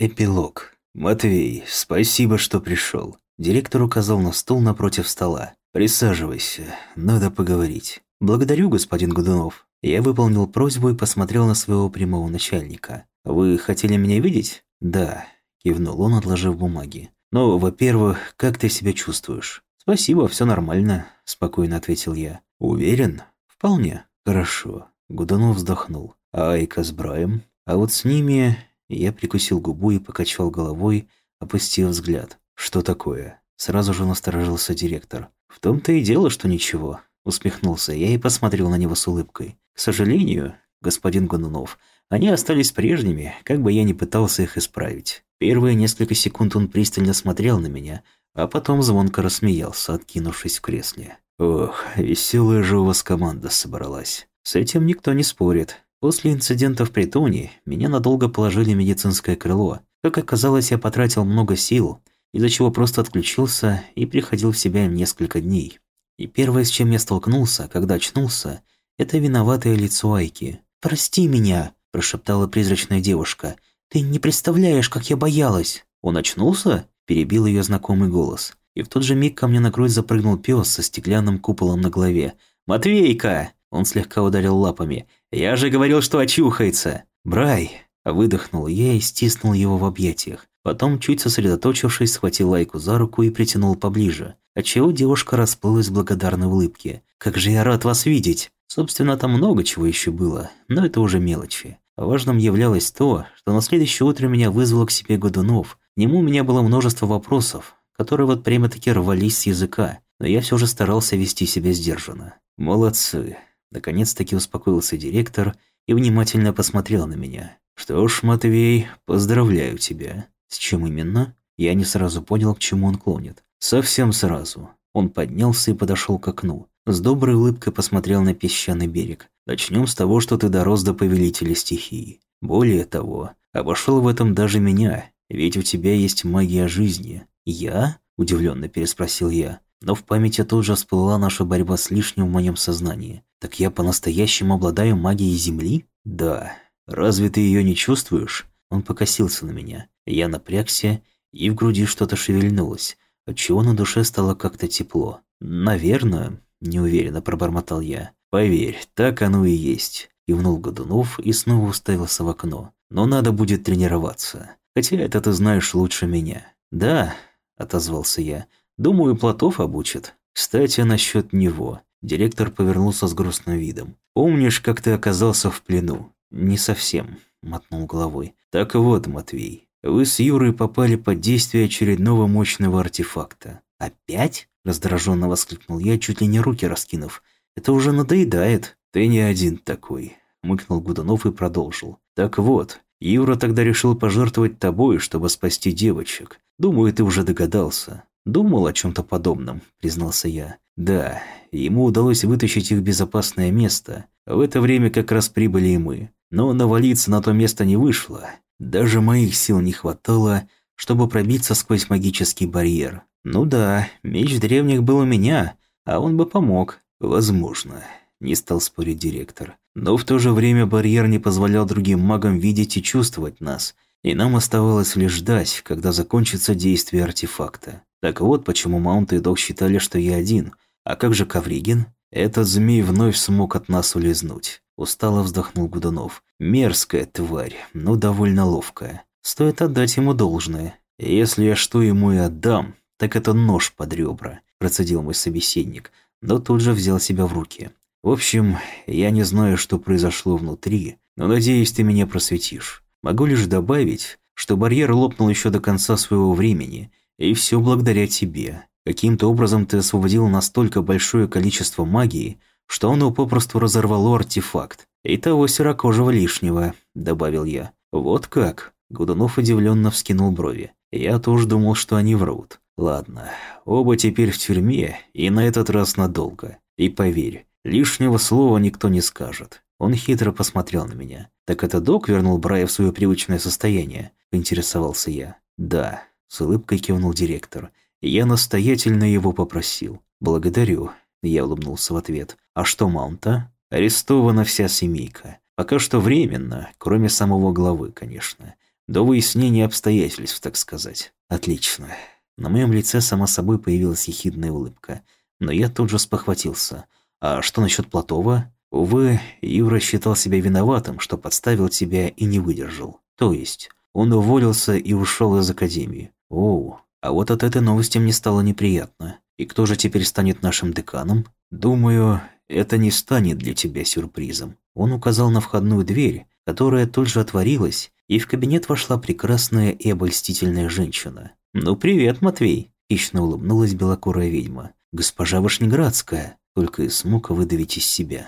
Эпилог. «Матвей, спасибо, что пришел». Директор указал на стул напротив стола. «Присаживайся, надо поговорить». «Благодарю, господин Годунов». Я выполнил просьбу и посмотрел на своего прямого начальника. «Вы хотели меня видеть?» «Да», – кивнул он, отложив бумаги. «Ну, во-первых, как ты себя чувствуешь?» «Спасибо, все нормально», – спокойно ответил я. «Уверен?» «Вполне». «Хорошо». Годунов вздохнул. «А Айка с Браем?» «А вот с ними я прикусил губу и покачал головой, опустив взгляд. «Что такое?» Сразу же насторожился директор. «В том-то и дело, что ничего», – усмехнулся я и посмотрел на него с улыбкой. «К сожалению, господин Гонунов, они остались прежними, как бы я ни пытался их исправить. Первые несколько секунд он пристально смотрел на меня, а потом звонко рассмеялся, откинувшись в кресле. «Ох, веселая же у вас команда собралась. С этим никто не спорит. После инцидента в притоне меня надолго положили в медицинское крыло. Как оказалось, я потратил много сил, из-за чего просто отключился и приходил в себя несколько дней. И первое, с чем я столкнулся, когда очнулся, это виноватое лицо Айки. «Прости меня», – прошептала призрачная девушка. «Ты не представляешь, как я боялась». «Он очнулся?» – перебил ее знакомый голос. И в тот же миг ко мне на грудь запрыгнул пес со стеклянным куполом на голове. «Матвейка!» Он слегка ударил лапами. «Я же говорил, что очухается!» «Брай!» Выдохнул я и стиснул его в объятиях. Потом, чуть сосредоточившись, схватил Лайку за руку и притянул поближе, отчего девушка расплылась в благодарной улыбке. «Как же я рад вас видеть!» Собственно, там много чего еще было, но это уже мелочи. Важным являлось то, что на следующее утро меня вызвало к себе Годунов. К нему у меня было множество вопросов, которые вот прямо-таки рвались с языка, но я все же старался вести себя сдержанно. «Молодцы!» Наконец-таки успокоился директор и внимательно посмотрел на меня. «Что ж, Матвей, поздравляю тебя». «С чем именно?» Я не сразу понял, к чему он клонит. Совсем сразу. Он поднялся и подошел к окну. С доброй улыбкой посмотрел на песчаный берег. «Начнем с того, что ты дорос до повелителя стихии. Более того, обошел в этом даже меня, ведь у тебя есть магия жизни». «Я?» – удивленно переспросил я. Но в памяти тут же всплыла наша борьба с лишним в моем сознании. Так я по-настоящему обладаю магией Земли? Да. Разве ты ее не чувствуешь? Он покосился на меня. Я напрягся, и в груди что-то шевельнулось, отчего на душе стало как-то тепло. Наверное, неуверенно пробормотал я. Поверь, так оно и есть. Кивнул Годунов и снова уставился в окно. Но надо будет тренироваться. Хотя это ты знаешь лучше меня. Да, отозвался я. Думаю, Платов обучит. Кстати, насчет него. Директор повернулся с грустным видом. «Помнишь, как ты оказался в плену?» «Не совсем», – мотнул головой. «Так вот, Матвей, вы с Юрой попали под действие очередного мощного артефакта». «Опять?» – раздраженно воскликнул я, чуть ли не руки раскинув. «Это уже надоедает». «Ты не один такой», – мыкнул Гудунов и продолжил. «Так вот, Юра тогда решил пожертвовать тобой, чтобы спасти девочек. Думаю, ты уже догадался». «Думал о чем-то подобном», – признался я. Да, ему удалось вытащить их в безопасное место. В это время как раз прибыли и мы. Но навалиться на то место не вышло. Даже моих сил не хватало, чтобы пробиться сквозь магический барьер. Ну да, меч древних был у меня, а он бы помог. Возможно, не стал спорить директор. Но в то же время барьер не позволял другим магам видеть и чувствовать нас, и нам оставалось лишь ждать, когда закончится действие артефакта. Так вот, почему Маунт и Док считали, что я один – а как же Ковригин? Этот змей вновь смог от нас улизнуть. Устало вздохнул Гудунов. Мерзкая тварь, но довольно ловкая. Стоит отдать ему должное. Если я что ему и отдам, так это нож под ребра, процедил мой собеседник, но тут же взял себя в руки. В общем, я не знаю, что произошло внутри, но надеюсь, ты меня просветишь. Могу лишь добавить, что барьер лопнул еще до конца своего времени, и все благодаря тебе. Каким-то образом ты освободил настолько большое количество магии, что оно попросту разорвало артефакт. И того серокожего лишнего», – добавил я. «Вот как?» – Гудунов удивленно вскинул брови. «Я тоже думал, что они врут. Ладно, оба теперь в тюрьме, и на этот раз надолго. И поверь, лишнего слова никто не скажет». Он хитро посмотрел на меня. «Так это док вернул Брая в свое привычное состояние?» – поинтересовался я. «Да», – с улыбкой кивнул директор – я настоятельно его попросил. «Благодарю», – я улыбнулся в ответ. «А что Маунта?» «Арестована вся семейка. Пока что временно, кроме самого главы, конечно. До выяснения обстоятельств, так сказать. Отлично. На моем лице сама собой появилась ехидная улыбка. Но я тут же спохватился. А что насчет Платова? Увы, Юра считал себя виноватым, что подставил тебя и не выдержал. То есть, он уволился и ушел из академии. Оу, а вот от этой новости мне стало неприятно. И кто же теперь станет нашим деканом? Думаю, это не станет для тебя сюрпризом. Он указал на входную дверь, которая тут же отворилась, и в кабинет вошла прекрасная и обольстительная женщина. «Ну привет, Матвей!» – хищно улыбнулась белокурая ведьма. «Госпожа Вышнеградская!» – только и смог выдавить из себя.